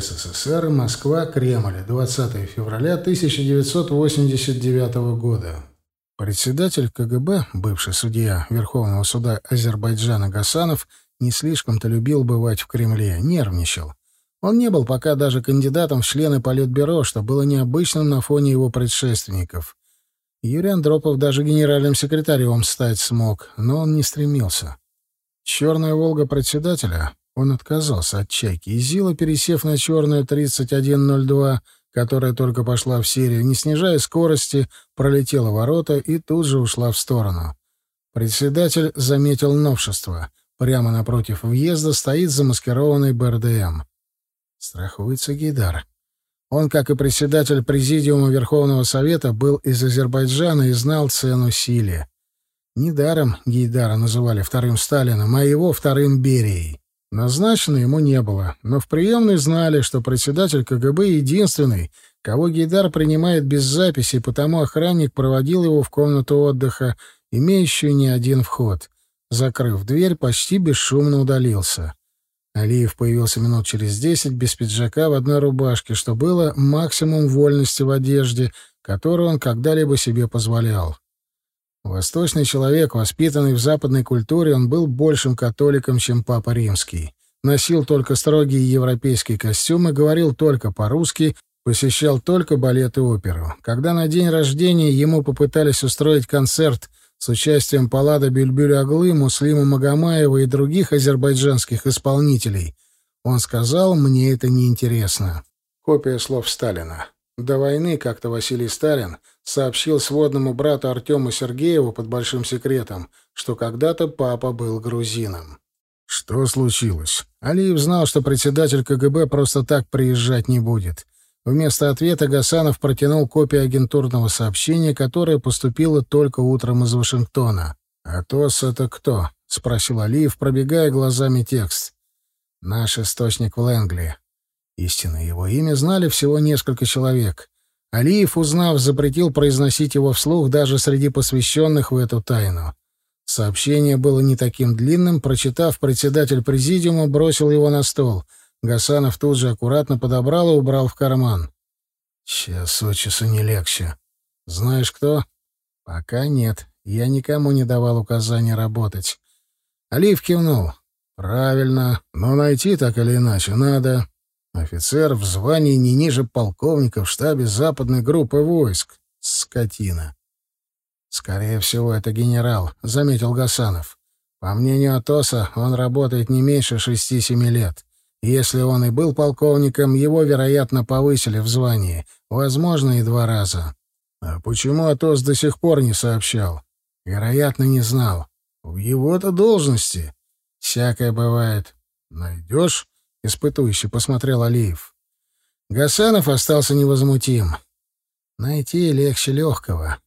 СССР, Москва, Кремль, 20 февраля 1989 года. Председатель КГБ, бывший судья Верховного суда Азербайджана Гасанов, не слишком-то любил бывать в Кремле, нервничал. Он не был пока даже кандидатом в члены Политбюро, что было необычным на фоне его предшественников. Юрий Андропов даже генеральным секретарем стать смог, но он не стремился. «Черная Волга» председателя он отказался от «Чайки», и Зила, пересев на черную 3102, которая только пошла в серию, не снижая скорости, пролетела ворота и тут же ушла в сторону. Председатель заметил новшество. Прямо напротив въезда стоит замаскированный БРДМ. Страхуется Гейдар. Он, как и председатель Президиума Верховного Совета, был из Азербайджана и знал цену силе. Недаром Гейдара называли вторым Сталином, а его вторым Берией. Назначено ему не было, но в приемной знали, что председатель КГБ единственный, кого Гейдар принимает без записи, потому охранник проводил его в комнату отдыха, имеющую не один вход. Закрыв дверь, почти бесшумно удалился. Алиев появился минут через десять без пиджака в одной рубашке, что было максимум вольности в одежде, которую он когда-либо себе позволял. Восточный человек, воспитанный в западной культуре, он был большим католиком, чем Папа Римский. Носил только строгие европейские костюмы, говорил только по-русски, посещал только балет и оперу. Когда на день рождения ему попытались устроить концерт с участием Паллада Бюльбюля Аглы, Муслима Магомаева и других азербайджанских исполнителей, он сказал «мне это неинтересно». Копия слов Сталина. До войны как-то Василий Сталин сообщил сводному брату Артему Сергееву под большим секретом, что когда-то папа был грузином. Что случилось? Алиев знал, что председатель КГБ просто так приезжать не будет. Вместо ответа Гасанов протянул копию агентурного сообщения, которое поступило только утром из Вашингтона. «Атос — это кто?» — спросил Алиев, пробегая глазами текст. «Наш источник в Лэнгли. Истинное его имя знали всего несколько человек. Алиев, узнав, запретил произносить его вслух даже среди посвященных в эту тайну. Сообщение было не таким длинным, прочитав, председатель президиума бросил его на стол. Гасанов тут же аккуратно подобрал и убрал в карман. «Час от часу не легче. Знаешь кто?» «Пока нет. Я никому не давал указания работать». Алиев кивнул. «Правильно. Но найти так или иначе надо. Офицер в звании не ниже полковника в штабе западной группы войск. Скотина. Скорее всего, это генерал, заметил Гасанов. По мнению Атоса, он работает не меньше шести-семи лет. Если он и был полковником, его, вероятно, повысили в звании, возможно, и два раза. А почему Атос до сих пор не сообщал? Вероятно, не знал. В его-то должности. Всякое бывает. Найдешь? Испытующе посмотрел Алиев. Гасанов остался невозмутим. Найти легче легкого.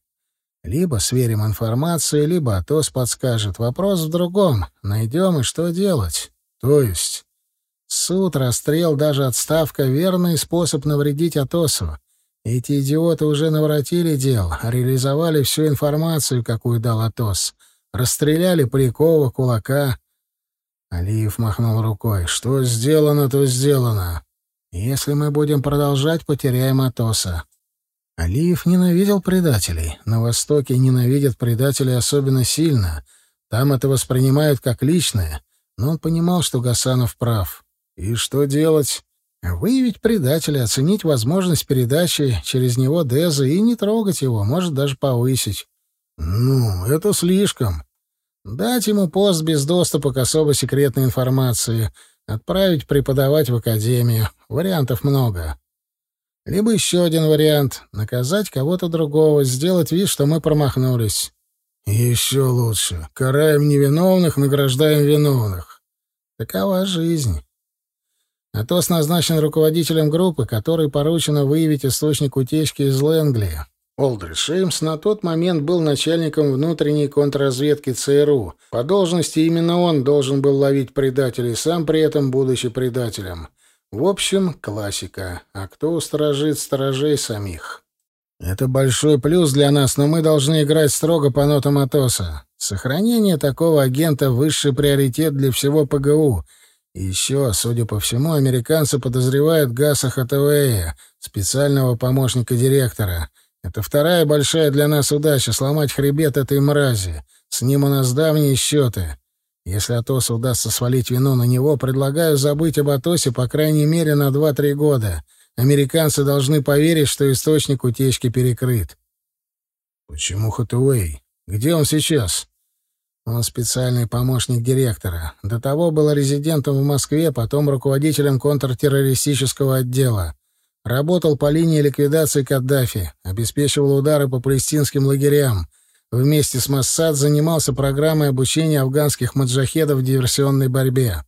Либо сверим информацию, либо Атос подскажет. Вопрос в другом. Найдем и что делать? То есть... Суд, расстрел, даже отставка — верный способ навредить Атосу. Эти идиоты уже наворотили дел, реализовали всю информацию, какую дал Атос. Расстреляли Полякова, Кулака, Алиев махнул рукой. «Что сделано, то сделано. Если мы будем продолжать, потеряем Атоса». Алиев ненавидел предателей. На Востоке ненавидят предателей особенно сильно. Там это воспринимают как личное. Но он понимал, что Гасанов прав. И что делать? Выявить предателя, оценить возможность передачи через него Деза и не трогать его, может даже повысить. Ну, это слишком. Дать ему пост без доступа к особо секретной информации, отправить преподавать в академию. Вариантов много. Либо еще один вариант — наказать кого-то другого, сделать вид, что мы промахнулись. Еще лучше. Караем невиновных, награждаем виновных. Такова жизнь. Атос назначен руководителем группы, которой поручено выявить источник утечки из Лэнгли. Олдрид Шеймс на тот момент был начальником внутренней контрразведки ЦРУ. По должности именно он должен был ловить предателей, сам при этом будучи предателем. В общем, классика. А кто усторожит сторожей самих? Это большой плюс для нас, но мы должны играть строго по нотам Атоса. Сохранение такого агента — высший приоритет для всего ПГУ. И еще, судя по всему, американцы подозревают Гаса Хатавея, специального помощника директора. Это вторая большая для нас удача — сломать хребет этой мрази. С ним у нас давние счеты. Если Атосу удастся свалить вину на него, предлагаю забыть об Атосе по крайней мере на два-три года. Американцы должны поверить, что источник утечки перекрыт. Почему Хатуэй? Где он сейчас? Он специальный помощник директора. До того был резидентом в Москве, потом руководителем контртеррористического отдела. Работал по линии ликвидации Каддафи, обеспечивал удары по палестинским лагерям. Вместе с Моссад занимался программой обучения афганских маджахедов в диверсионной борьбе.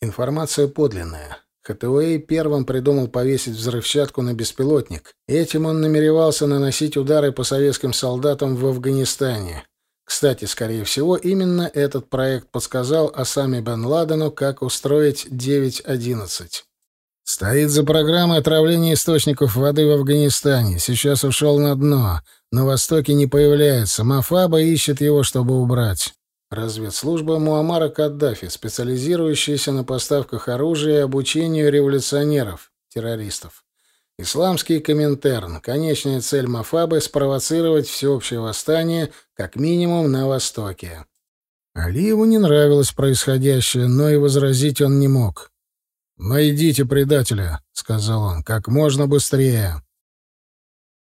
Информация подлинная. Хатуэй первым придумал повесить взрывчатку на беспилотник. Этим он намеревался наносить удары по советским солдатам в Афганистане. Кстати, скорее всего, именно этот проект подсказал Осаме бен Ладену, как устроить 9.11. Стоит за программой отравления источников воды в Афганистане. Сейчас ушел на дно. На востоке не появляется. Мафаба ищет его, чтобы убрать. Разведслужба Муаммара Каддафи, специализирующаяся на поставках оружия и обучению революционеров, террористов. Исламский Коминтерн. Конечная цель Мафабы — спровоцировать всеобщее восстание, как минимум, на Востоке. Алиеву не нравилось происходящее, но и возразить он не мог. «Найдите предателя», — сказал он, — «как можно быстрее».